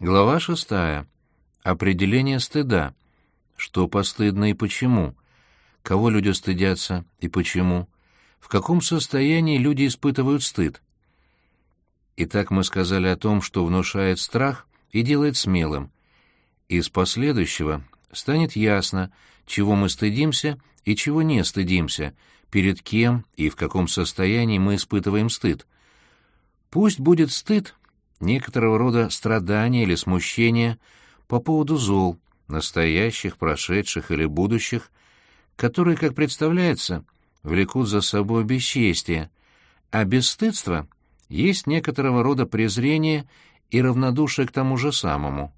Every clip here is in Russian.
Глава шестая. Определение стыда. Что постыдно и почему? Кого люди стыдятся и почему? В каком состоянии люди испытывают стыд? Итак, мы сказали о том, что внушает страх и делает смелым. Из последующего станет ясно, чего мы стыдимся и чего не стыдимся, перед кем и в каком состоянии мы испытываем стыд. Пусть будет стыд некоторого рода страдания или смущения по поводу зол, настоящих, прошедших или будущих, которые, как представляется, влекут за собой бесчестие, а бесстыдство есть некоторого рода презрение и равнодушие к тому же самому.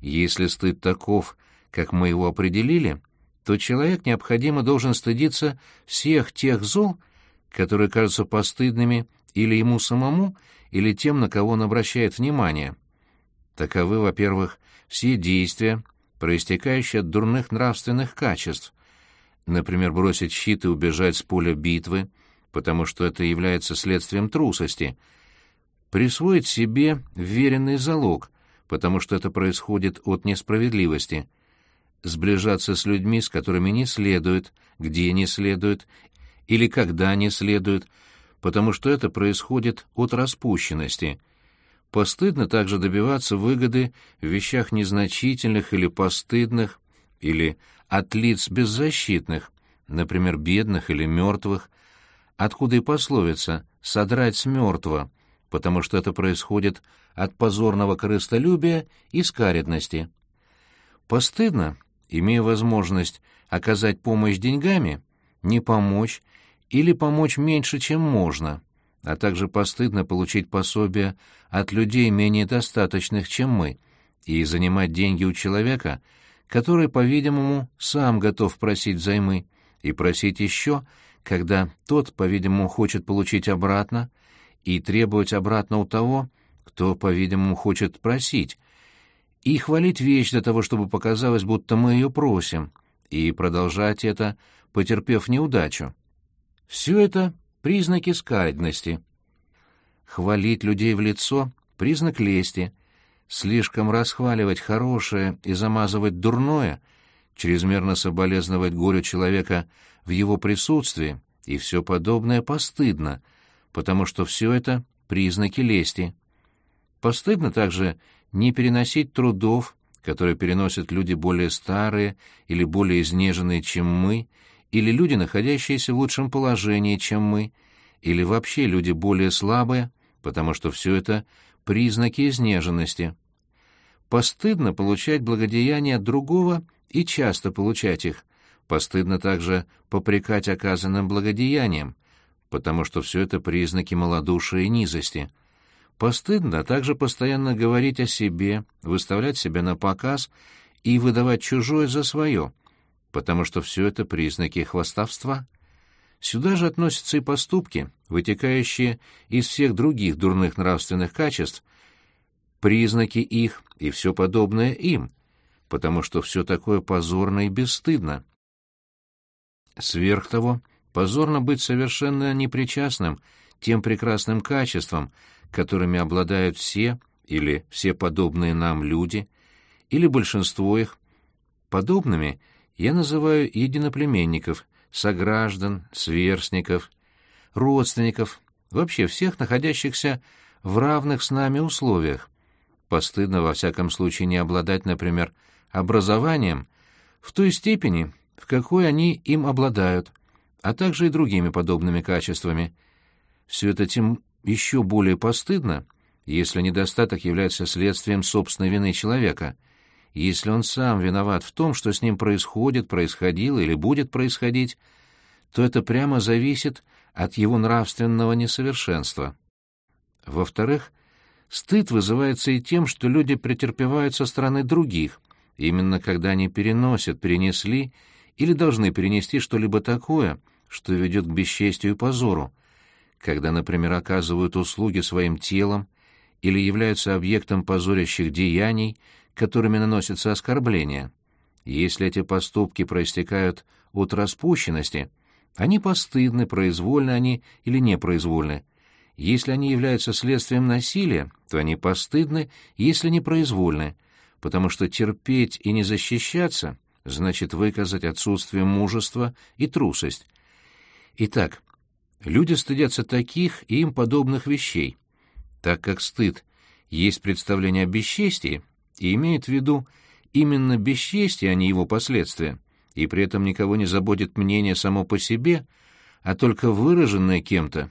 Если стыд таков, как мы его определили, то человек необходимо должен стыдиться всех тех зол, которые кажутся постыдными или ему самому, или тем, на кого он обращает внимание. Таковы, во-первых, все действия, проистекающие от дурных нравственных качеств, например, бросить щит и убежать с поля битвы, потому что это является следствием трусости, присвоить себе веренный залог, потому что это происходит от несправедливости, сближаться с людьми, с которыми не следует, где не следует или когда не следует, потому что это происходит от распущенности. Постыдно также добиваться выгоды в вещах незначительных или постыдных, или от лиц беззащитных, например, бедных или мертвых, откуда и пословица «содрать с мертвого», потому что это происходит от позорного корыстолюбия и скаредности. Постыдно, имея возможность оказать помощь деньгами, не помочь или помочь меньше, чем можно, а также постыдно получить пособие от людей менее достаточных, чем мы, и занимать деньги у человека, который, по-видимому, сам готов просить взаймы, и просить еще, когда тот, по-видимому, хочет получить обратно, и требовать обратно у того, кто, по-видимому, хочет просить, и хвалить вещь для того, чтобы показалось, будто мы ее просим, и продолжать это, потерпев неудачу. Все это признаки скаридности. Хвалить людей в лицо — признак лести. Слишком расхваливать хорошее и замазывать дурное, чрезмерно соболезновать горю человека в его присутствии и все подобное постыдно, потому что все это признаки лести. Постыдно также не переносить трудов, которые переносят люди более старые или более изнеженные, чем мы, или люди, находящиеся в лучшем положении, чем мы, или вообще люди более слабые, потому что все это признаки изнеженности. Постыдно получать благодеяния от другого и часто получать их. Постыдно также попрекать оказанным благодеянием, потому что все это признаки малодушия и низости. Постыдно также постоянно говорить о себе, выставлять себя на показ и выдавать чужое за свое, потому что все это признаки хвастовства. Сюда же относятся и поступки, вытекающие из всех других дурных нравственных качеств, признаки их и все подобное им, потому что все такое позорно и бесстыдно. Сверх того, позорно быть совершенно непричастным тем прекрасным качествам, которыми обладают все или все подобные нам люди, или большинство их, подобными я называю единоплеменников, сограждан, сверстников, родственников, вообще всех находящихся в равных с нами условиях. Постыдно, во всяком случае, не обладать, например, образованием в той степени, в какой они им обладают, а также и другими подобными качествами. Все это тем еще более постыдно, если недостаток является следствием собственной вины человека — если он сам виноват в том, что с ним происходит, происходило или будет происходить, то это прямо зависит от его нравственного несовершенства. Во-вторых, стыд вызывается и тем, что люди претерпевают со стороны других, именно когда они переносят, перенесли или должны перенести что-либо такое, что ведет к бесчестию и позору, когда, например, оказывают услуги своим телом или являются объектом позорящих деяний, которыми наносятся оскорбления. Если эти поступки проистекают от распущенности, они постыдны, произвольны они или непроизвольны. Если они являются следствием насилия, то они постыдны, если непроизвольны, потому что терпеть и не защищаться значит выказать отсутствие мужества и трусость. Итак, люди стыдятся таких и им подобных вещей, так как стыд есть представление о бесчестии и имеет в виду именно бесчестие, а не его последствия, и при этом никого не заботит мнение само по себе, а только выраженное кем-то,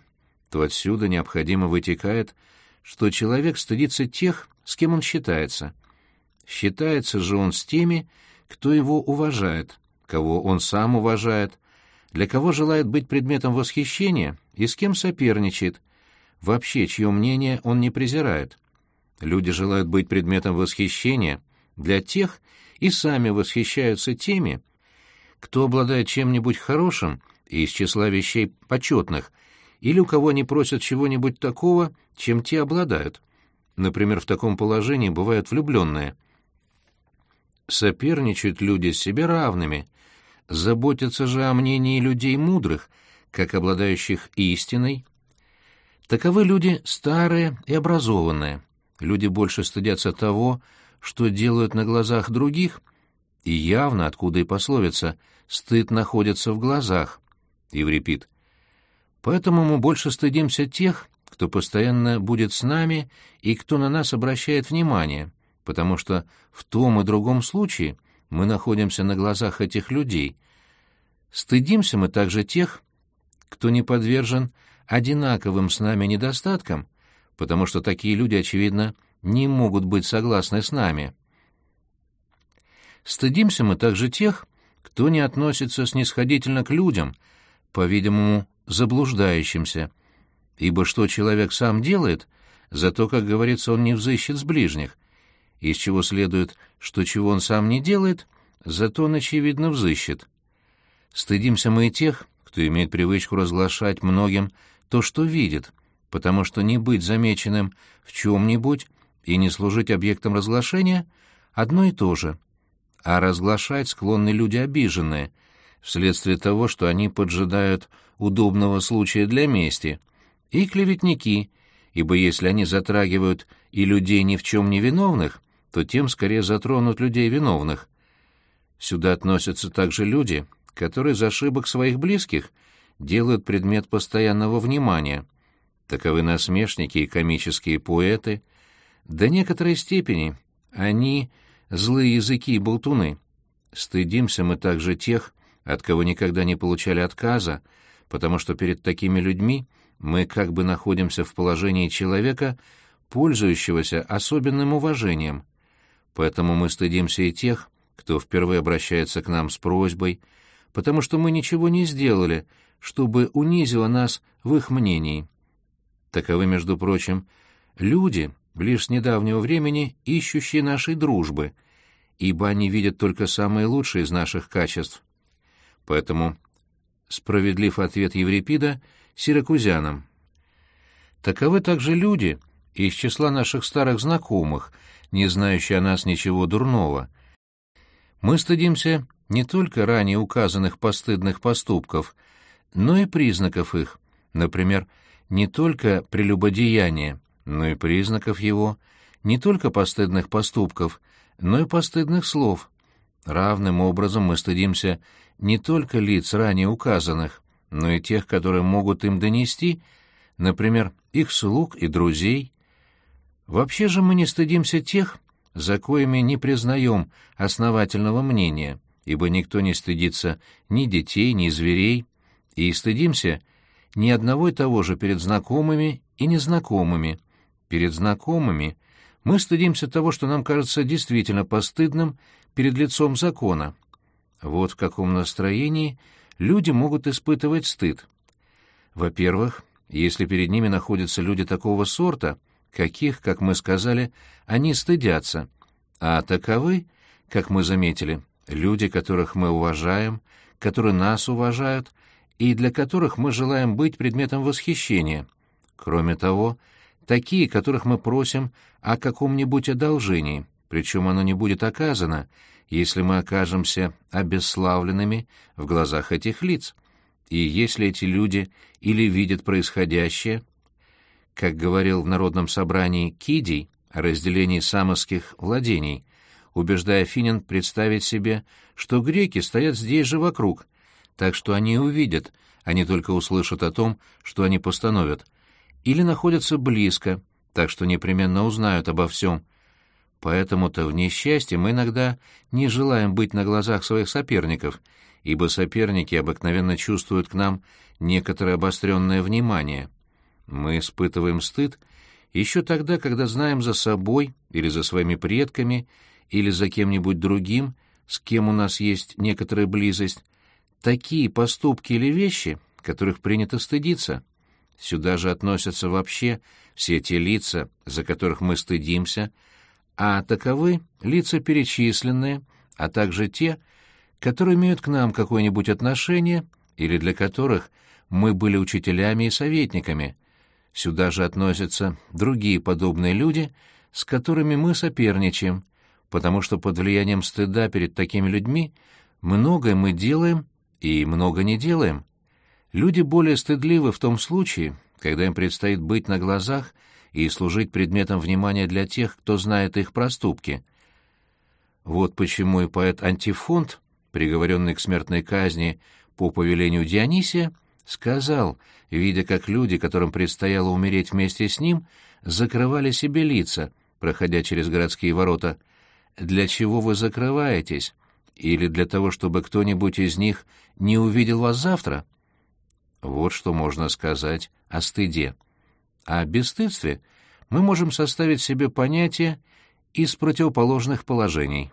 то отсюда необходимо вытекает, что человек стыдится тех, с кем он считается. Считается же он с теми, кто его уважает, кого он сам уважает, для кого желает быть предметом восхищения и с кем соперничает, вообще чье мнение он не презирает. Люди желают быть предметом восхищения для тех и сами восхищаются теми, кто обладает чем-нибудь хорошим и из числа вещей почетных, или у кого они просят чего-нибудь такого, чем те обладают. Например, в таком положении бывают влюбленные. Соперничают люди с себе равными, заботятся же о мнении людей мудрых, как обладающих истиной. Таковы люди старые и образованные. Люди больше стыдятся того, что делают на глазах других, и явно, откуда и пословица, стыд находится в глазах. Еврипид. Поэтому мы больше стыдимся тех, кто постоянно будет с нами и кто на нас обращает внимание, потому что в том и другом случае мы находимся на глазах этих людей. Стыдимся мы также тех, кто не подвержен одинаковым с нами недостаткам, потому что такие люди, очевидно, не могут быть согласны с нами. Стыдимся мы также тех, кто не относится снисходительно к людям, по-видимому, заблуждающимся, ибо что человек сам делает, зато, как говорится, он не взыщет с ближних, из чего следует, что чего он сам не делает, зато он, очевидно, взыщет. Стыдимся мы и тех, кто имеет привычку разглашать многим то, что видит, потому что не быть замеченным в чем-нибудь и не служить объектом разглашения — одно и то же. А разглашать склонны люди обиженные, вследствие того, что они поджидают удобного случая для мести, и клеветники, ибо если они затрагивают и людей ни в чем не виновных, то тем скорее затронут людей виновных. Сюда относятся также люди, которые за ошибок своих близких делают предмет постоянного внимания — Таковы насмешники и комические поэты. До некоторой степени они злые языки и болтуны. Стыдимся мы также тех, от кого никогда не получали отказа, потому что перед такими людьми мы как бы находимся в положении человека, пользующегося особенным уважением. Поэтому мы стыдимся и тех, кто впервые обращается к нам с просьбой, потому что мы ничего не сделали, чтобы унизило нас в их мнении. Таковы, между прочим, люди, лишь с недавнего времени ищущие нашей дружбы, ибо они видят только самые лучшие из наших качеств. Поэтому справедлив ответ Еврипида сиракузянам. Таковы также люди из числа наших старых знакомых, не знающие о нас ничего дурного. Мы стыдимся не только ранее указанных постыдных поступков, но и признаков их, например, не только прелюбодеяния, но и признаков его, не только постыдных поступков, но и постыдных слов. Равным образом мы стыдимся не только лиц ранее указанных, но и тех, которые могут им донести, например, их слуг и друзей. Вообще же мы не стыдимся тех, за коими не признаем основательного мнения, ибо никто не стыдится ни детей, ни зверей, и стыдимся ни одного и того же перед знакомыми и незнакомыми. Перед знакомыми мы стыдимся того, что нам кажется действительно постыдным перед лицом закона. Вот в каком настроении люди могут испытывать стыд. Во-первых, если перед ними находятся люди такого сорта, каких, как мы сказали, они стыдятся, а таковы, как мы заметили, люди, которых мы уважаем, которые нас уважают, и для которых мы желаем быть предметом восхищения. Кроме того, такие, которых мы просим о каком-нибудь одолжении, причем оно не будет оказано, если мы окажемся обесславленными в глазах этих лиц. И если эти люди или видят происходящее, как говорил в народном собрании Кидий о разделении самоских владений, убеждая финин представить себе, что греки стоят здесь же вокруг, так что они увидят, они только услышат о том, что они постановят, или находятся близко, так что непременно узнают обо всем. Поэтому-то в несчастье мы иногда не желаем быть на глазах своих соперников, ибо соперники обыкновенно чувствуют к нам некоторое обостренное внимание. Мы испытываем стыд еще тогда, когда знаем за собой или за своими предками или за кем-нибудь другим, с кем у нас есть некоторая близость, такие поступки или вещи, которых принято стыдиться. Сюда же относятся вообще все те лица, за которых мы стыдимся, а таковы лица перечисленные, а также те, которые имеют к нам какое-нибудь отношение или для которых мы были учителями и советниками. Сюда же относятся другие подобные люди, с которыми мы соперничаем, потому что под влиянием стыда перед такими людьми многое мы делаем и много не делаем. Люди более стыдливы в том случае, когда им предстоит быть на глазах и служить предметом внимания для тех, кто знает их проступки. Вот почему и поэт Антифонт, приговоренный к смертной казни по повелению Дионисия, сказал, видя, как люди, которым предстояло умереть вместе с ним, закрывали себе лица, проходя через городские ворота. «Для чего вы закрываетесь? Или для того, чтобы кто-нибудь из них не увидел вас завтра?» Вот что можно сказать о стыде. О бесстыдстве мы можем составить себе понятие из противоположных положений.